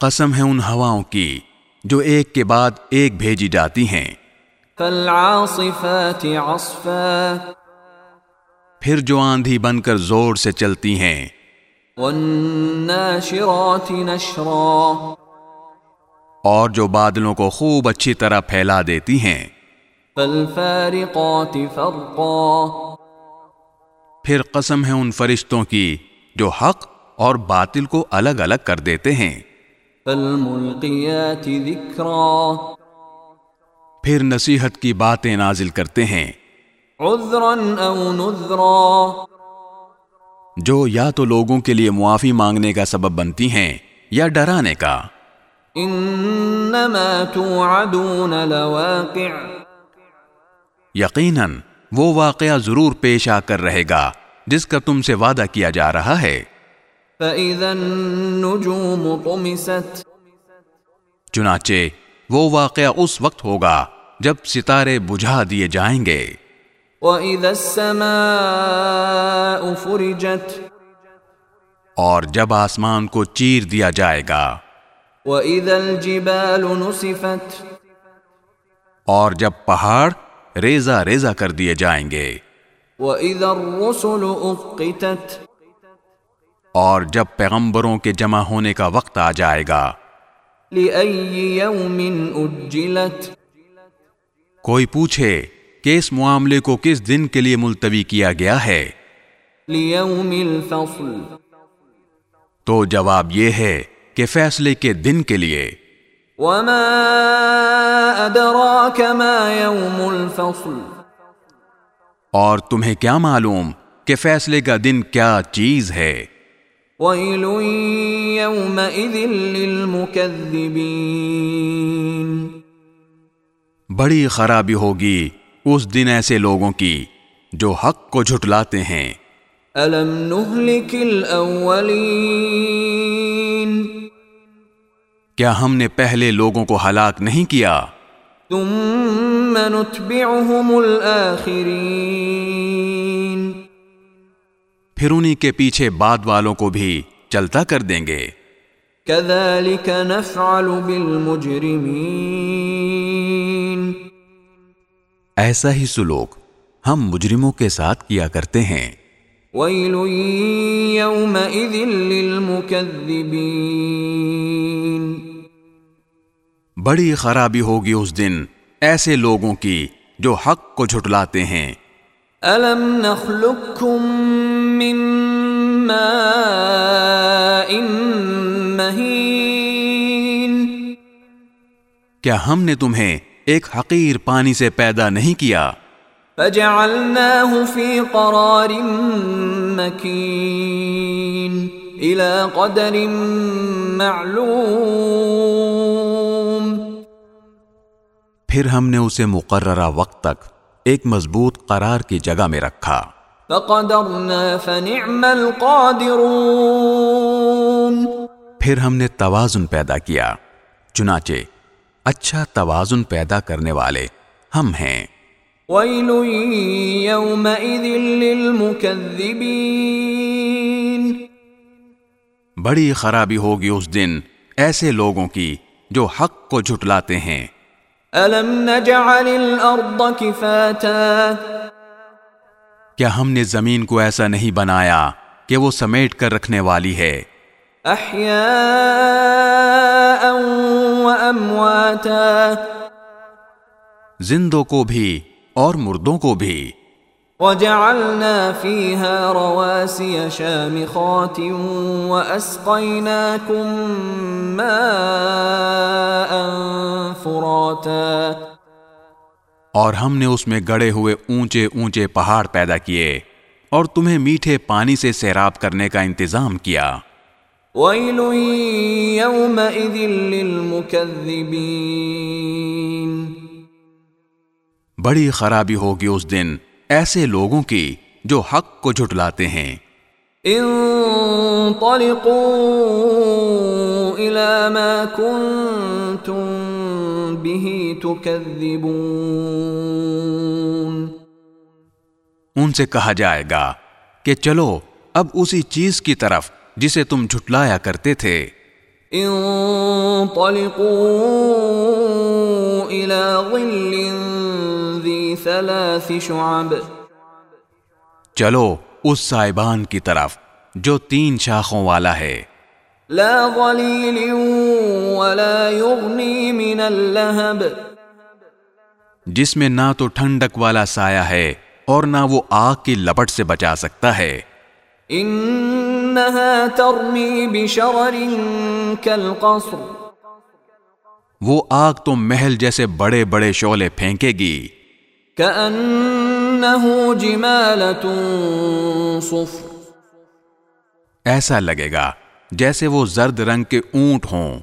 قسم ہے ان ہواؤں کی جو ایک کے بعد ایک بھیجی جاتی ہیں۔ فالعاصفات عصفا۔ پھر جو آندھی بن کر زور سے چلتی ہیں۔ والناشرات نشرا۔ اور جو بادلوں کو خوب اچھی طرح پھیلا دیتی ہیں۔ فالفارقات فرقا۔ پھر قسم ہے ان فرشتوں کی جو حق اور باطل کو الگ الگ کر دیتے ہیں۔ فالملقیات ذکرا پھر نصیحت کی باتیں نازل کرتے ہیں۔ عذرا او نذرا. جو یا تو لوگوں کے لیے معافی مانگنے کا سبب بنتی ہیں یا ڈرانے کا۔ انما توعدون لواقع. یقیناً وہ واقعہ ضرور پیش آ کر رہے گا جس کا تم سے وعدہ کیا جا رہا ہے۔ فاذا النجوم طمست چنانچہ وہ واقعہ اس وقت ہوگا جب ستارے بجھا دیے جائیں گے۔ واذا السماء فرجت اور جب آسمان کو چیر دیا جائے گا۔ واذا الجبال نسفت اور جب پہاڑ ریزہ ریزہ کر دیے جائیں گے۔ واذا الرسل اقتت اور جب پیغمبروں کے جمع ہونے کا وقت آ جائے گا۔ يوم اجلت کوئی پوچھے کہ اس معاملے کو کس دن کے لیے ملتوی کیا گیا ہے؟ ليوم الفصل۔ تو جواب یہ ہے کہ فیصلے کے دن کے لیے۔ وما ادراك ما يوم الفصل۔ اور تمہیں کیا معلوم کہ فیصلے کا دن کیا چیز ہے؟ ويل يومئذ للمكذبين۔ بڑی خرابی ہوگی اس دن ایسے لوگوں کی جو حق کو جھٹلاتے ہیں۔ ألم نهلك الأولين۔ کیا ہم نے پہلے لوگوں کو ہلاک نہیں کیا؟ ثم نتبعهم الآخرين۔ پھر انہی کے پیچھے بعد والوں کو بھی چلتا کر دیں گے۔ كذلك نفعل بالمجرمين ایسا ہی سلوک ہم مجرموں کے ساتھ کیا کرتے ہیں۔ ويل يومئذ للمكذبين بڑی خرابی ہوگی اس دن ایسے لوگوں کی جو حق کو جھٹلاتے ہیں۔ ألم نخلقكم من ماء مهين۔ کیا ہم نے تمہیں ایک حقیر پانی سے پیدا نہیں کیا؟ فجعلناه في قرار مكين۔ إلى قدر معلوم۔ پھر ہم نے اسے مقررہ وقت تک ایک مضبوط قرار کی جگہ میں رکھا۔ فقدرنا فنعم القادرون۔ پھر ہم نے توازن پیدا کیا۔ چنانچہ اچھا توازن پیدا کرنے والے ہم ہیں۔ ويل يومئذ للمكذبين بڑی خرابی ہوگی اس دن ایسے لوگوں کی جو حق کو جھٹلاتے ہیں۔ ألم نجعل الأرض كفاتا؟ کیا ہم نے زمین کو ایسا نہیں بنایا کہ وہ سمیٹ کر رکھنے والی ہے؟ وأمواتا۔ زندوں کو بھی اور مردوں کو بھی۔ وجعلنا فيها رواسي شامخات وأسقيناكم ماء فراتا اور ہم نے اس میں گڑے ہوئے اونچے اونچے پہاڑ پیدا کیے اور تمہیں میٹھے پانی سے سیراب کرنے کا انتظام کیا۔ ويل يومئذ للمكذبين۔ بڑی خرابی ہوگی اس دن۔ ایسے لوگوں کی جو حق کو جھٹلاتے ہیں۔ انطلقوا الى ما كنتم به تكذبون۔ ان سے کہا جائے گا کہ چلو اب اسی چیز کی طرف جسے تم جھٹلایا کرتے تھے۔ انطلقوا الى ظل ذي ثلاث شعب۔ چلو اس سائبان کی طرف جو تین شاخوں والا ہے۔ لا ظليل ولا يغني من اللهب جس میں نہ تو ٹھنڈک والا سایہ ہے اور نہ وہ آگ کی لپٹ سے بچا سکتا ہے۔ انها ترمي بشرر كالقصر وہ آگ تو محل جیسے بڑے بڑے شعلے پھینکے گی۔ كأنه جمالة صفر۔ ایسا لگے گا جیسے وہ زرد رنگ کے اونٹ ہوں۔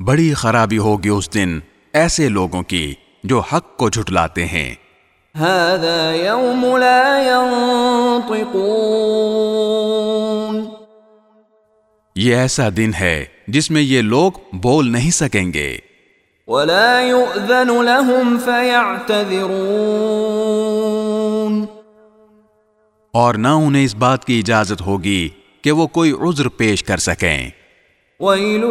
بڑی خرابی ہوگی اس دن ایسے لوگوں کی جو حق کو جھٹلاتے ہیں۔ هذا يوم لا ينطقون یہ ایسا دن ہے جس میں یہ لوگ بول نہیں سکیں گے۔ ولا يؤذن لهم فيعتذرون۔ اور نہ انہیں اس بات کی اجازت ہوگی کہ وہ کوئی عذر پیش کر سکیں۔ ويل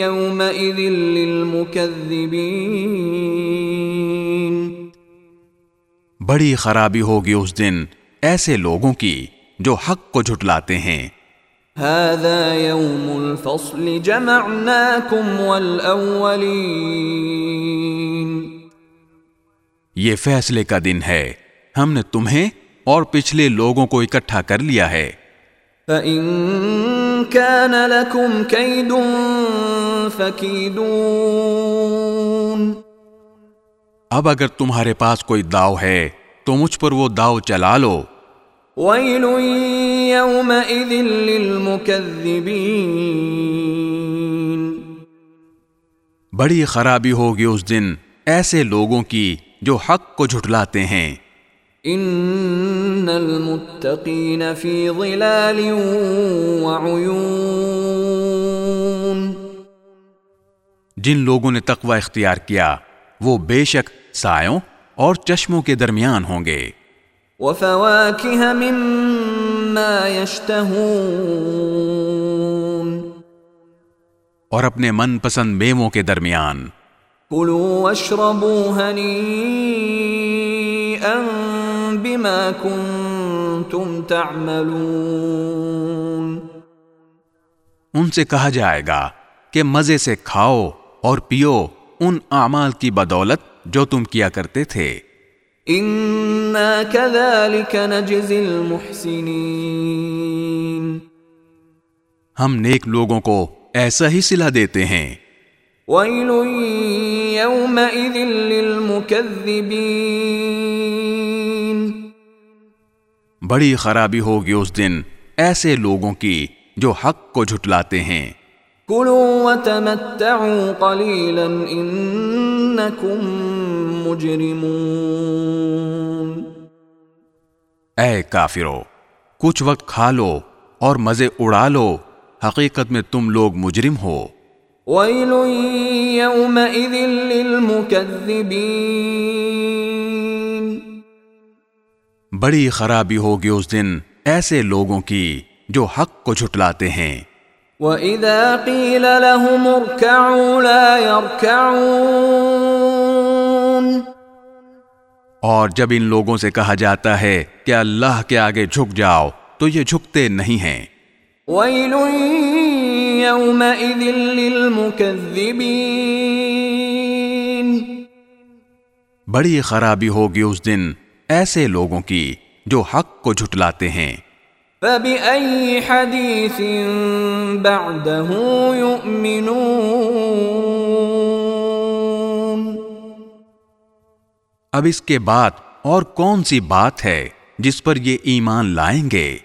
يومئذ للمكذبين۔ بڑی خرابی ہوگی اس دن ایسے لوگوں کی جو حق کو جھٹلاتے ہیں۔ هذا يوم الفصل جمعناكم والأولين. یہ فیصلے کا دن ہے۔ ہم نے تمہیں اور پچھلے لوگوں کو اکٹھا کر لیا ہے۔ فإن كان لكم كيد فكيدون. اب اگر تمہارے پاس کوئی داؤ ہے تو مجھ پر وہ داؤ چلا لو۔ ويل يومئذ للمكذبين. بڑی خرابی ہوگی اس دن ایسے لوگوں کی جو حق کو جھٹلاتے ہیں۔ ان المتقين في ظلال وعيون. جن لوگوں نے تقوی اختیار کیا وہ بے شک سایوں اور چشموں کے درمیان ہوں گے۔ وفواكه مما يشتهون. اور اپنے من پسند میووں کے درمیان كلوا واشربوا هنيئا بما كنتم تعملون. ان سے کہا جائے گا کہ مزے سے کھاؤ اور پیو ان اعمال کی بدولت جو تم کیا کرتے تھے۔ انا كذلك نجزي المحسنين۔ ہم نیک لوگوں کو ایسا ہی صلح دیتے ہیں۔ ويل يومئذ للمكذبين۔ بڑی خرابی ہوگی اس دن ایسے لوگوں کی جو حق کو جھٹلاتے ہیں۔ وتمتعوا انكم مجرمون۔ اے کافرو کچھ وقت کھا لو اور مزے اڑا لو۔ حقیقت میں تم لوگ مجرم ہو۔ ويل يومئذ للمكذبين۔ بڑی خرابی ہوگی اس دن ایسے لوگوں کی جو حق کو جھٹلاتے ہیں۔ وَإِذَا قِيلَ لَهُمُ ارْكَعُوا لَا يَرْكَعُونَ اور جب ان لوگوں سے کہا جاتا ہے کہ اللہ کے آگے جھک جاؤ تو یہ جھکتے نہیں ہیں۔ وَيْلٌ يَوْمَئِذٍ لِّلْمُكَذِّبِينَ بڑی خرابی ہوگی اس دن ایسے لوگوں کی جو حق کو جھٹلاتے ہیں۔ فَبِأَيِّ حَدِيثٍ بَعْدَهُ يُؤْمِنُونَ؟ اب اس کے بعد اور کون سی بات ہے جس پر یہ ایمان لائیں گے؟